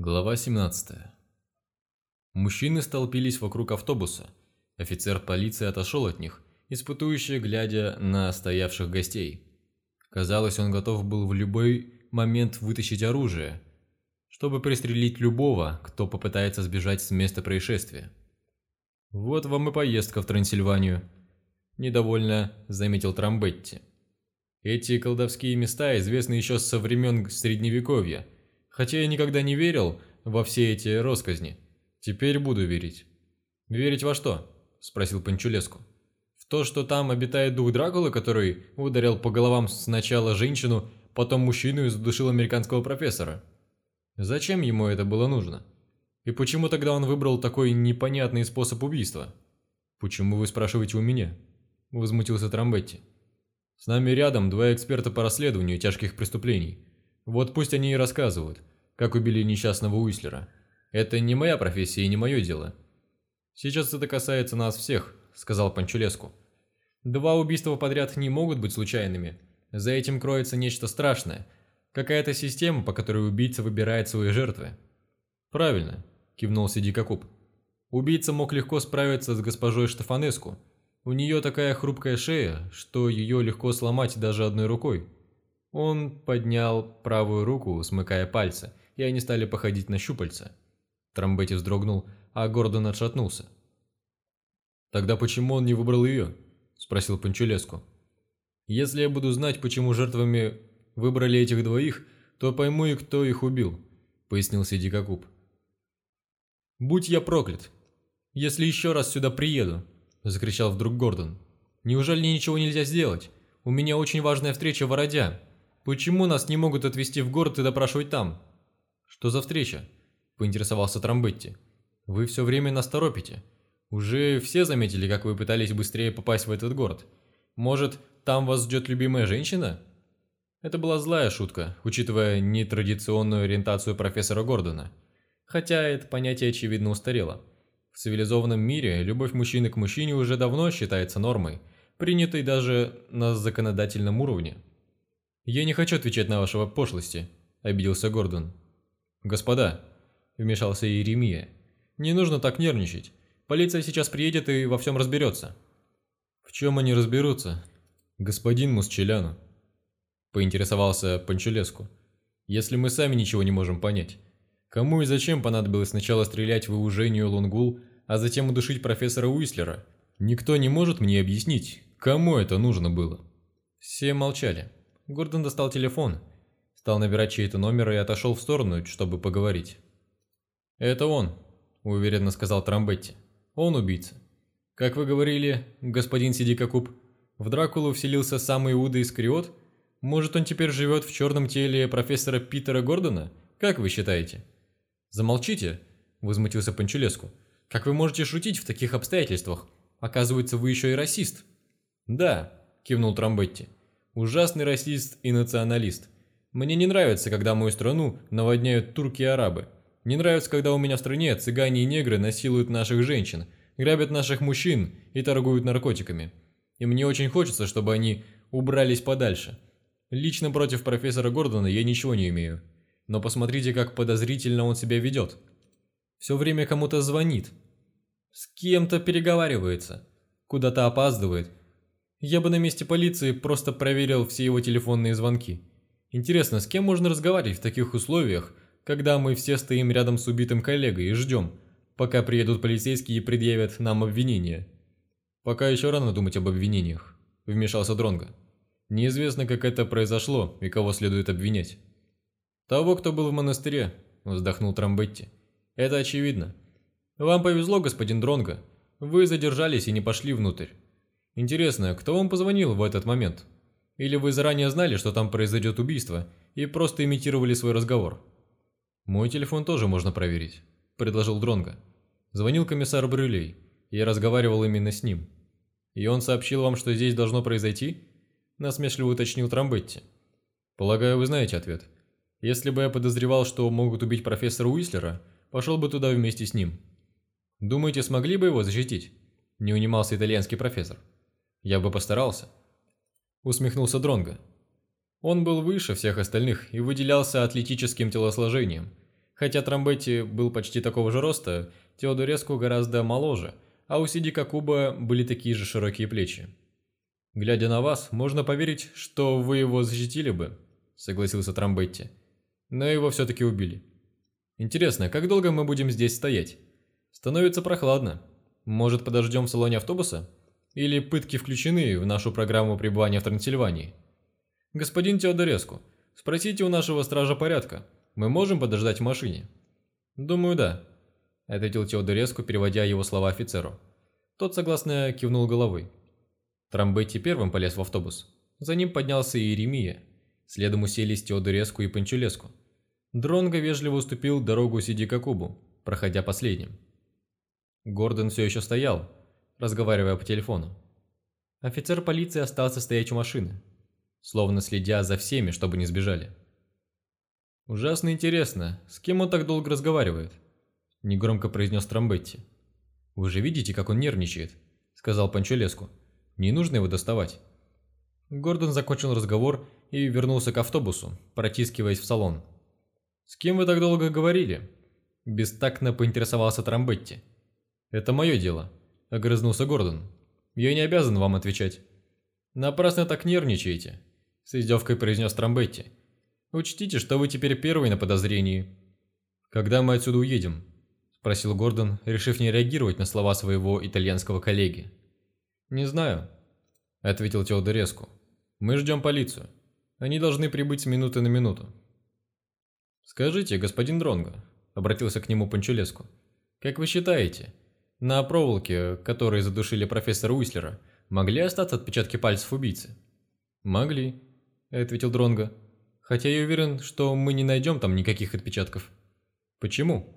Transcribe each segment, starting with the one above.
Глава 17. Мужчины столпились вокруг автобуса. Офицер полиции отошел от них, испытующе глядя на стоявших гостей. Казалось, он готов был в любой момент вытащить оружие, чтобы пристрелить любого, кто попытается сбежать с места происшествия. «Вот вам и поездка в Трансильванию», – недовольно заметил Трамбетти. «Эти колдовские места известны еще со времен Средневековья – Хотя я никогда не верил во все эти росказни. Теперь буду верить. «Верить во что?» – спросил Панчулеску. «В то, что там обитает дух Дракулы, который ударил по головам сначала женщину, потом мужчину и задушил американского профессора? Зачем ему это было нужно? И почему тогда он выбрал такой непонятный способ убийства? Почему вы спрашиваете у меня?» – возмутился Трамбетти. «С нами рядом два эксперта по расследованию тяжких преступлений. Вот пусть они и рассказывают как убили несчастного Уислера. Это не моя профессия и не мое дело. Сейчас это касается нас всех, сказал Панчулеску. Два убийства подряд не могут быть случайными. За этим кроется нечто страшное. Какая-то система, по которой убийца выбирает свои жертвы. Правильно, кивнул Сидикакуб. Убийца мог легко справиться с госпожой Штефанеску. У нее такая хрупкая шея, что ее легко сломать даже одной рукой. Он поднял правую руку, смыкая пальцы, и они стали походить на щупальца. Трамбетти вздрогнул, а Гордон отшатнулся. «Тогда почему он не выбрал ее?» – спросил Панчулеску. «Если я буду знать, почему жертвами выбрали этих двоих, то пойму и кто их убил», – пояснил Сидикакуб. «Будь я проклят! Если еще раз сюда приеду!» – закричал вдруг Гордон. «Неужели ничего нельзя сделать? У меня очень важная встреча в Ородя. Почему нас не могут отвезти в город и допрашивать там?» «Что за встреча?» – поинтересовался Трамбетти. «Вы все время нас торопите. Уже все заметили, как вы пытались быстрее попасть в этот город. Может, там вас ждет любимая женщина?» Это была злая шутка, учитывая нетрадиционную ориентацию профессора Гордона. Хотя это понятие очевидно устарело. В цивилизованном мире любовь мужчины к мужчине уже давно считается нормой, принятой даже на законодательном уровне. «Я не хочу отвечать на ваши пошлости», – обиделся Гордон. «Господа», – вмешался Иеремия, – «не нужно так нервничать. Полиция сейчас приедет и во всем разберется». «В чем они разберутся?» «Господин Мусчеляну», – поинтересовался Панчелеску. «Если мы сами ничего не можем понять, кому и зачем понадобилось сначала стрелять в Иужению Лунгул, а затем удушить профессора Уислера? Никто не может мне объяснить, кому это нужно было?» Все молчали. Гордон достал телефон – Стал набирать чей-то номер и отошел в сторону, чтобы поговорить. «Это он», – уверенно сказал Трамбетти. «Он убийца. Как вы говорили, господин Сидикакуб, в Дракулу вселился самый Иуда Искариот? Может, он теперь живет в черном теле профессора Питера Гордона? Как вы считаете?» «Замолчите», – возмутился Панчулеску. «Как вы можете шутить в таких обстоятельствах? Оказывается, вы еще и расист». «Да», – кивнул Трамбетти. «Ужасный расист и националист. Мне не нравится, когда мою страну наводняют турки и арабы. Не нравится, когда у меня в стране цыгане и негры насилуют наших женщин, грабят наших мужчин и торгуют наркотиками. И мне очень хочется, чтобы они убрались подальше. Лично против профессора Гордона я ничего не имею. Но посмотрите, как подозрительно он себя ведет. Все время кому-то звонит. С кем-то переговаривается. Куда-то опаздывает. Я бы на месте полиции просто проверил все его телефонные звонки. Интересно, с кем можно разговаривать в таких условиях, когда мы все стоим рядом с убитым коллегой и ждем, пока приедут полицейские и предъявят нам обвинения? Пока еще рано думать об обвинениях, вмешался Дронго. Неизвестно, как это произошло и кого следует обвинять. Того, кто был в монастыре, вздохнул Трамбетти. Это очевидно. Вам повезло, господин Дронго. Вы задержались и не пошли внутрь. Интересно, кто вам позвонил в этот момент? Или вы заранее знали, что там произойдет убийство, и просто имитировали свой разговор? Мой телефон тоже можно проверить, предложил Дронга. Звонил комиссар Брюлей, я разговаривал именно с ним. И он сообщил вам, что здесь должно произойти? Насмешливо уточнил Трамбетти. Полагаю, вы знаете ответ. Если бы я подозревал, что могут убить профессора Уислера, пошел бы туда вместе с ним. Думаете, смогли бы его защитить? Не унимался итальянский профессор. Я бы постарался усмехнулся Дронго. Он был выше всех остальных и выделялся атлетическим телосложением. Хотя Трамбетти был почти такого же роста, Теодореску гораздо моложе, а у Сидика Куба были такие же широкие плечи. «Глядя на вас, можно поверить, что вы его защитили бы», — согласился Трамбетти. «Но его все-таки убили. Интересно, как долго мы будем здесь стоять? Становится прохладно. Может, подождем в салоне автобуса? Или пытки включены в нашу программу пребывания в Трансильвании? Господин Теодореску, спросите у нашего стража порядка, мы можем подождать в машине?» «Думаю, да», — ответил Теодореску, переводя его слова офицеру. Тот согласно кивнул головой. Трамбетти первым полез в автобус. За ним поднялся и Иеремия. Следом уселись Теодореску и Панчулеску. Дронго вежливо уступил дорогу Сидика Кубу, проходя последним. Гордон все еще стоял, разговаривая по телефону. Офицер полиции остался стоять у машины, словно следя за всеми, чтобы не сбежали. «Ужасно интересно, с кем он так долго разговаривает?» – негромко произнес Трамбетти. «Вы же видите, как он нервничает», – сказал Панчолеску. «Не нужно его доставать». Гордон закончил разговор и вернулся к автобусу, протискиваясь в салон. «С кем вы так долго говорили?» Бестактно поинтересовался Трамбетти. «Это мое дело», – огрызнулся Гордон. «Я не обязан вам отвечать». «Напрасно так нервничаете», – с издевкой произнес Трамбетти. Учтите, что вы теперь первый на подозрении. Когда мы отсюда уедем? Спросил Гордон, решив не реагировать на слова своего итальянского коллеги. Не знаю, ответил Теодореску. Мы ждем полицию. Они должны прибыть с минуты на минуту. Скажите, господин Дронго, обратился к нему Панчулеску, как вы считаете, на проволоке, которой задушили профессора Уислера, могли остаться отпечатки пальцев убийцы? Могли, ответил Дронго. Хотя я уверен, что мы не найдем там никаких отпечатков. Почему?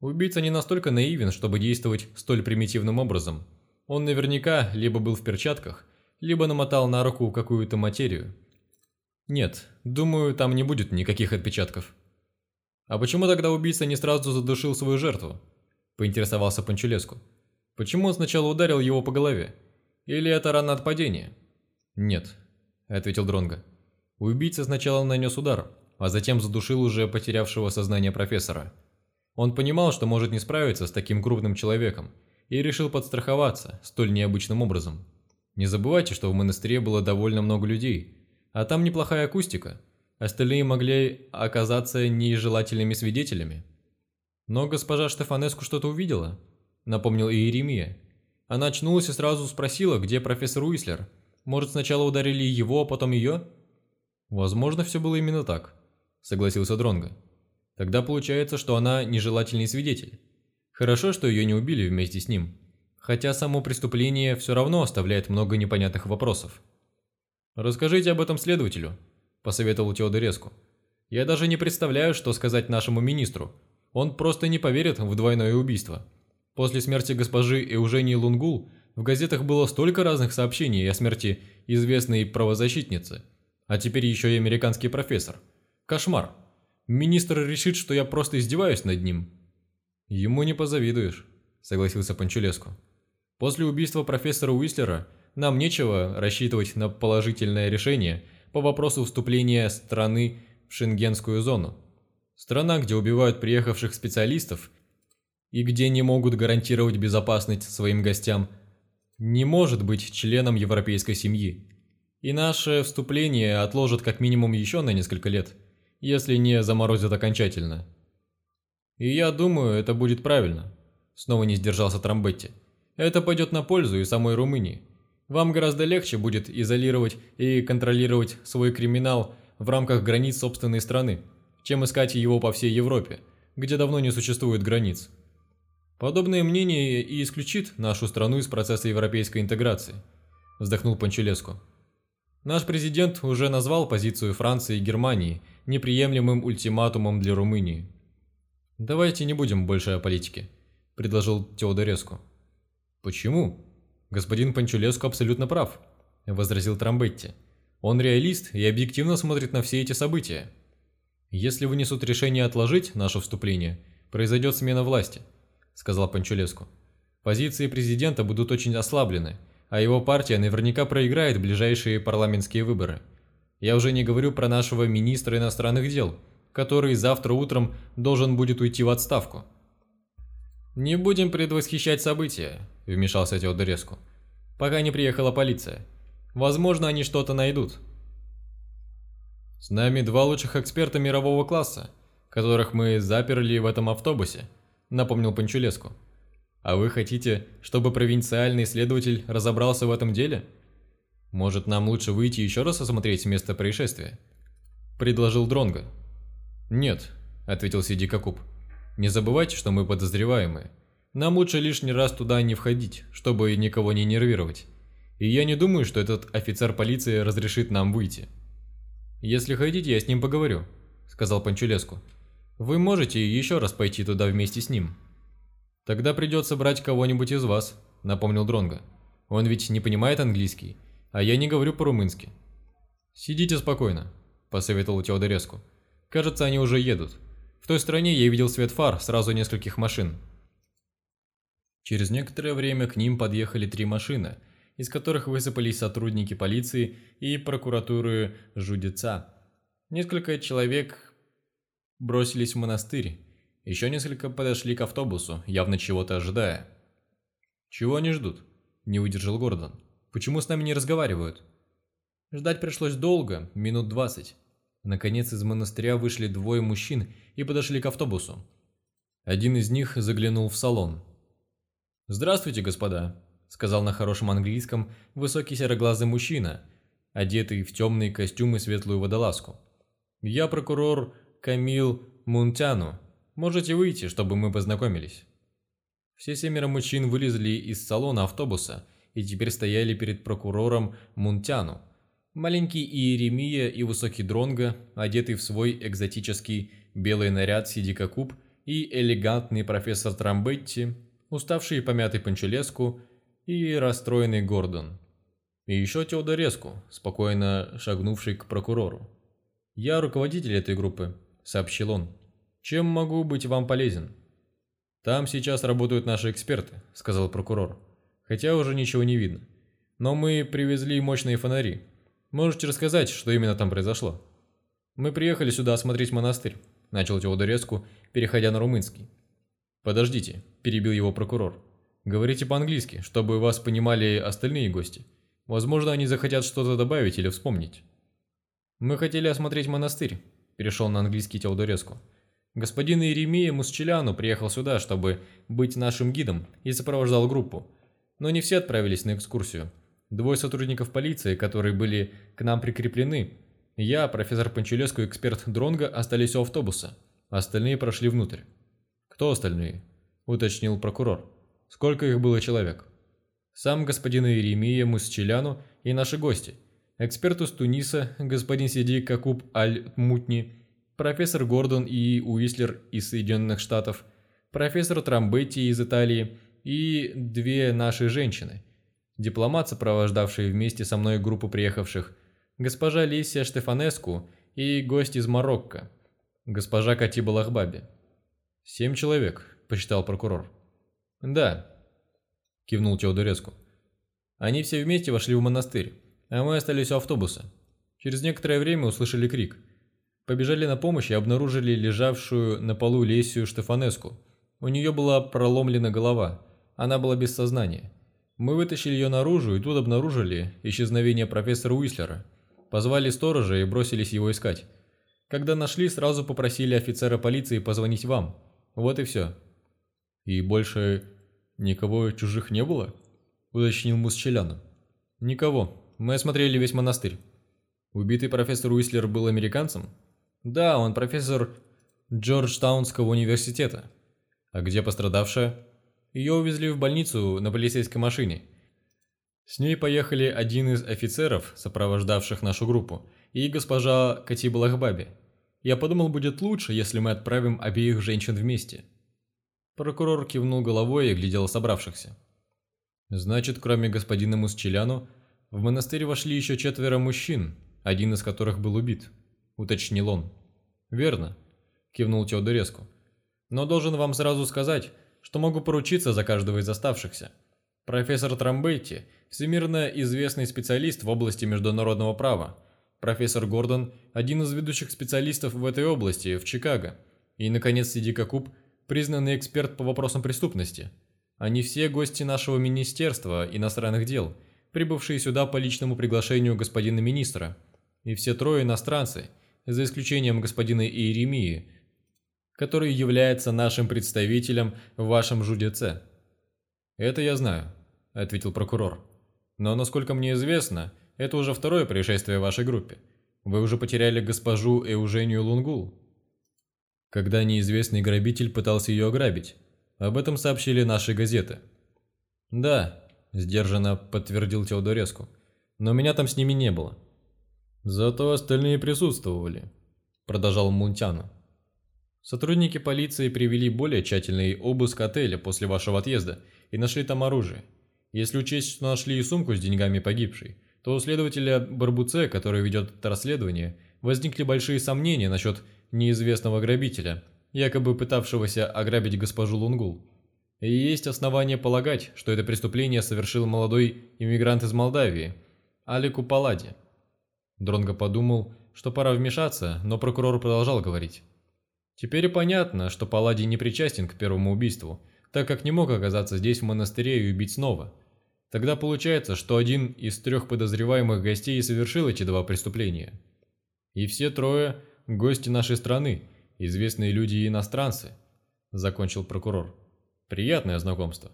Убийца не настолько наивен, чтобы действовать столь примитивным образом. Он наверняка либо был в перчатках, либо намотал на руку какую-то материю. Нет, думаю, там не будет никаких отпечатков. А почему тогда убийца не сразу задушил свою жертву? Поинтересовался Панчулеску. Почему он сначала ударил его по голове? Или это рана от падения? Нет, ответил Дронго. Убийца сначала нанес удар, а затем задушил уже потерявшего сознание профессора. Он понимал, что может не справиться с таким крупным человеком, и решил подстраховаться столь необычным образом. Не забывайте, что в монастыре было довольно много людей, а там неплохая акустика. Остальные могли оказаться нежелательными свидетелями. Но госпожа Штефанеску что-то увидела, напомнил Иеремия. Она очнулась и сразу спросила, где профессор Уислер. Может, сначала ударили его, а потом ее? Возможно, все было именно так, согласился Дронго. Тогда получается, что она нежелательный свидетель. Хорошо, что ее не убили вместе с ним. Хотя само преступление все равно оставляет много непонятных вопросов. «Расскажите об этом следователю», – посоветовал Теодореску. «Я даже не представляю, что сказать нашему министру. Он просто не поверит в двойное убийство. После смерти госпожи Эужении Лунгул в газетах было столько разных сообщений о смерти известной правозащитницы – а теперь еще и американский профессор. Кошмар. Министр решит, что я просто издеваюсь над ним. Ему не позавидуешь, согласился Панчулеску. После убийства профессора Уислера нам нечего рассчитывать на положительное решение по вопросу вступления страны в шенгенскую зону. Страна, где убивают приехавших специалистов и где не могут гарантировать безопасность своим гостям, не может быть членом европейской семьи. И наше вступление отложат как минимум еще на несколько лет, если не заморозят окончательно. И я думаю, это будет правильно. Снова не сдержался Трамбетти. Это пойдет на пользу и самой Румынии. Вам гораздо легче будет изолировать и контролировать свой криминал в рамках границ собственной страны, чем искать его по всей Европе, где давно не существует границ. Подобное мнение и исключит нашу страну из процесса европейской интеграции, вздохнул Панчелеску. Наш президент уже назвал позицию Франции и Германии неприемлемым ультиматумом для Румынии. «Давайте не будем больше о политике», – предложил Теодореску. «Почему?» «Господин Панчулеску абсолютно прав», – возразил Трамбетти. «Он реалист и объективно смотрит на все эти события. Если вынесут решение отложить наше вступление, произойдет смена власти», – сказал Панчулеску. «Позиции президента будут очень ослаблены, а его партия наверняка проиграет ближайшие парламентские выборы. Я уже не говорю про нашего министра иностранных дел, который завтра утром должен будет уйти в отставку. «Не будем предвосхищать события», – вмешался Теодореску, – «пока не приехала полиция. Возможно, они что-то найдут». «С нами два лучших эксперта мирового класса, которых мы заперли в этом автобусе», – напомнил Панчулеску. «А вы хотите, чтобы провинциальный следователь разобрался в этом деле? Может, нам лучше выйти еще раз осмотреть место происшествия?» – предложил Дронго. «Нет», – ответил Сиди Кокуб. Не забывайте, что мы подозреваемые. Нам лучше лишний раз туда не входить, чтобы никого не нервировать. И я не думаю, что этот офицер полиции разрешит нам выйти. Если хотите, я с ним поговорю, сказал Панчулеску. Вы можете еще раз пойти туда вместе с ним. Тогда придется брать кого-нибудь из вас, напомнил Дронга. Он ведь не понимает английский, а я не говорю по-румынски. Сидите спокойно, посоветовал Теодореску. Кажется, они уже едут. В той стороне я видел свет фар сразу нескольких машин. Через некоторое время к ним подъехали три машины, из которых высыпались сотрудники полиции и прокуратуры Жудеца. Несколько человек бросились в монастырь, еще несколько подошли к автобусу, явно чего-то ожидая. «Чего они ждут?» – не выдержал Гордон. «Почему с нами не разговаривают?» Ждать пришлось долго, минут двадцать. Наконец из монастыря вышли двое мужчин и подошли к автобусу. Один из них заглянул в салон. «Здравствуйте, господа», – сказал на хорошем английском высокий сероглазый мужчина, одетый в темный костюм и светлую водолазку. «Я прокурор Камил Мунтяну. Можете выйти, чтобы мы познакомились». Все семеро мужчин вылезли из салона автобуса и теперь стояли перед прокурором Мунтяну – Маленький Иеремия и высокий Дронго, одетый в свой экзотический белый наряд Сидика Куб и элегантный профессор Трамбетти, уставший и помятый Панчелеску и расстроенный Гордон. И еще Теодореску, спокойно шагнувший к прокурору. «Я руководитель этой группы», — сообщил он. «Чем могу быть вам полезен?» «Там сейчас работают наши эксперты», — сказал прокурор. «Хотя уже ничего не видно. Но мы привезли мощные фонари, Можете рассказать, что именно там произошло? Мы приехали сюда осмотреть монастырь, начал Теодореску, переходя на румынский. Подождите, перебил его прокурор. Говорите по-английски, чтобы вас понимали остальные гости. Возможно, они захотят что-то добавить или вспомнить. Мы хотели осмотреть монастырь, перешел на английский Теодореску. Господин Иеремия Мусчеляну приехал сюда, чтобы быть нашим гидом и сопровождал группу. Но не все отправились на экскурсию. Двое сотрудников полиции, которые были к нам прикреплены, я, профессор Панчелеску и эксперт Дронга остались у автобуса. Остальные прошли внутрь. «Кто остальные?» – уточнил прокурор. «Сколько их было человек?» «Сам господин Иеремия Мусчеляну и наши гости. Эксперт из Туниса, господин Сиди Какуб Аль-Мутни, профессор Гордон и Уислер из Соединенных Штатов, профессор Трамбетти из Италии и две наши женщины – дипломат, сопровождавший вместе со мной группу приехавших, госпожа Лисия Штефанеску и гость из Марокко, госпожа Катиба Лахбаби. «Семь человек», – посчитал прокурор. «Да», – кивнул Теодореску. «Они все вместе вошли в монастырь, а мы остались у автобуса. Через некоторое время услышали крик. Побежали на помощь и обнаружили лежавшую на полу Лесию Штефанеску. У нее была проломлена голова, она была без сознания. Мы вытащили ее наружу и тут обнаружили исчезновение профессора Уислера. Позвали сторожа и бросились его искать. Когда нашли, сразу попросили офицера полиции позвонить вам. Вот и все. И больше никого чужих не было? Уточнил Мусчеляну. Никого. Мы осмотрели весь монастырь. Убитый профессор Уислер был американцем? Да, он профессор Джорджтаунского университета. А где пострадавшая? Ее увезли в больницу на полицейской машине. С ней поехали один из офицеров, сопровождавших нашу группу, и госпожа Катиба Лахбаби. Я подумал, будет лучше, если мы отправим обеих женщин вместе. Прокурор кивнул головой и глядел собравшихся. Значит, кроме господина Мусчеляну, в монастырь вошли еще четверо мужчин, один из которых был убит, уточнил он. Верно, кивнул Теодореску. Но должен вам сразу сказать, что могу поручиться за каждого из оставшихся. Профессор Трамбетти – всемирно известный специалист в области международного права. профессор Гордон – один из ведущих специалистов в этой области, в Чикаго. И, наконец, Сиди Кокуб – признанный эксперт по вопросам преступности. Они все гости нашего Министерства иностранных дел, прибывшие сюда по личному приглашению господина министра. И все трое иностранцы, за исключением господина Иеремии, который является нашим представителем в вашем ЖУДЦ. «Это я знаю», – ответил прокурор. «Но, насколько мне известно, это уже второе происшествие в вашей группе. Вы уже потеряли госпожу Эужению Лунгул, когда неизвестный грабитель пытался ее ограбить. Об этом сообщили наши газеты. Да, сдержанно подтвердил Теодореску. Но меня там с ними не было. Зато остальные присутствовали, продолжал Мунтяна. Сотрудники полиции привели более тщательный обыск отеля после вашего отъезда и нашли там оружие. Если учесть, что нашли и сумку с деньгами погибшей, то у следователя Барбуце, который ведет это расследование, возникли большие сомнения насчет неизвестного грабителя, якобы пытавшегося ограбить госпожу Лунгул. И есть основания полагать, что это преступление совершил молодой иммигрант из Молдавии, Алику Палади. Дронго подумал, что пора вмешаться, но прокурор продолжал говорить. Теперь понятно, что Палади не причастен к первому убийству, так как не мог оказаться здесь в монастыре и убить снова – Тогда получается, что один из трех подозреваемых гостей совершил эти два преступления. И все трое – гости нашей страны, известные люди и иностранцы, закончил прокурор. Приятное знакомство.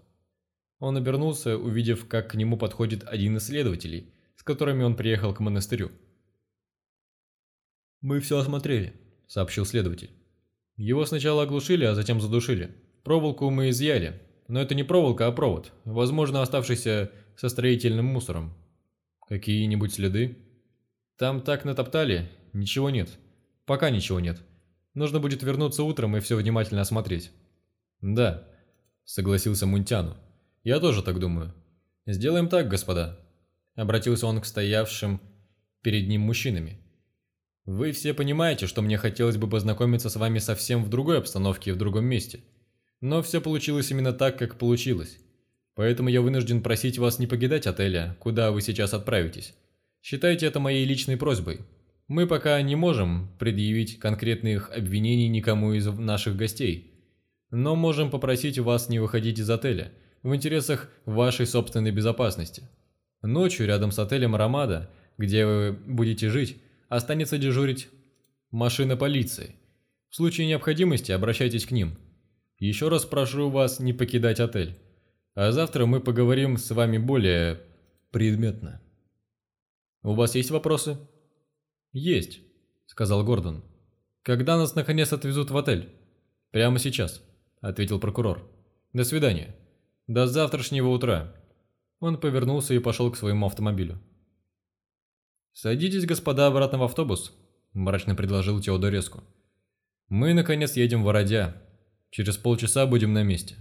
Он обернулся, увидев, как к нему подходит один из следователей, с которыми он приехал к монастырю. «Мы все осмотрели», – сообщил следователь. «Его сначала оглушили, а затем задушили. Проволоку мы изъяли, но это не проволока, а провод, возможно, оставшийся со строительным мусором. Какие-нибудь следы? Там так натоптали, ничего нет. Пока ничего нет. Нужно будет вернуться утром и все внимательно осмотреть. Да, согласился Мунтяну. Я тоже так думаю. Сделаем так, господа. Обратился он к стоявшим перед ним мужчинами. Вы все понимаете, что мне хотелось бы познакомиться с вами совсем в другой обстановке и в другом месте – но все получилось именно так, как получилось. Поэтому я вынужден просить вас не покидать отеля, куда вы сейчас отправитесь. Считайте это моей личной просьбой. Мы пока не можем предъявить конкретных обвинений никому из наших гостей, но можем попросить вас не выходить из отеля в интересах вашей собственной безопасности. Ночью рядом с отелем «Ромада», где вы будете жить, останется дежурить машина полиции. В случае необходимости обращайтесь к ним. Еще раз прошу вас не покидать отель. А завтра мы поговорим с вами более предметно. У вас есть вопросы? Есть, сказал Гордон. Когда нас наконец отвезут в отель? Прямо сейчас, ответил прокурор. До свидания. До завтрашнего утра. Он повернулся и пошел к своему автомобилю. «Садитесь, господа, обратно в автобус», – мрачно предложил Теодореску. «Мы, наконец, едем в Ородя, Через полчаса будем на месте.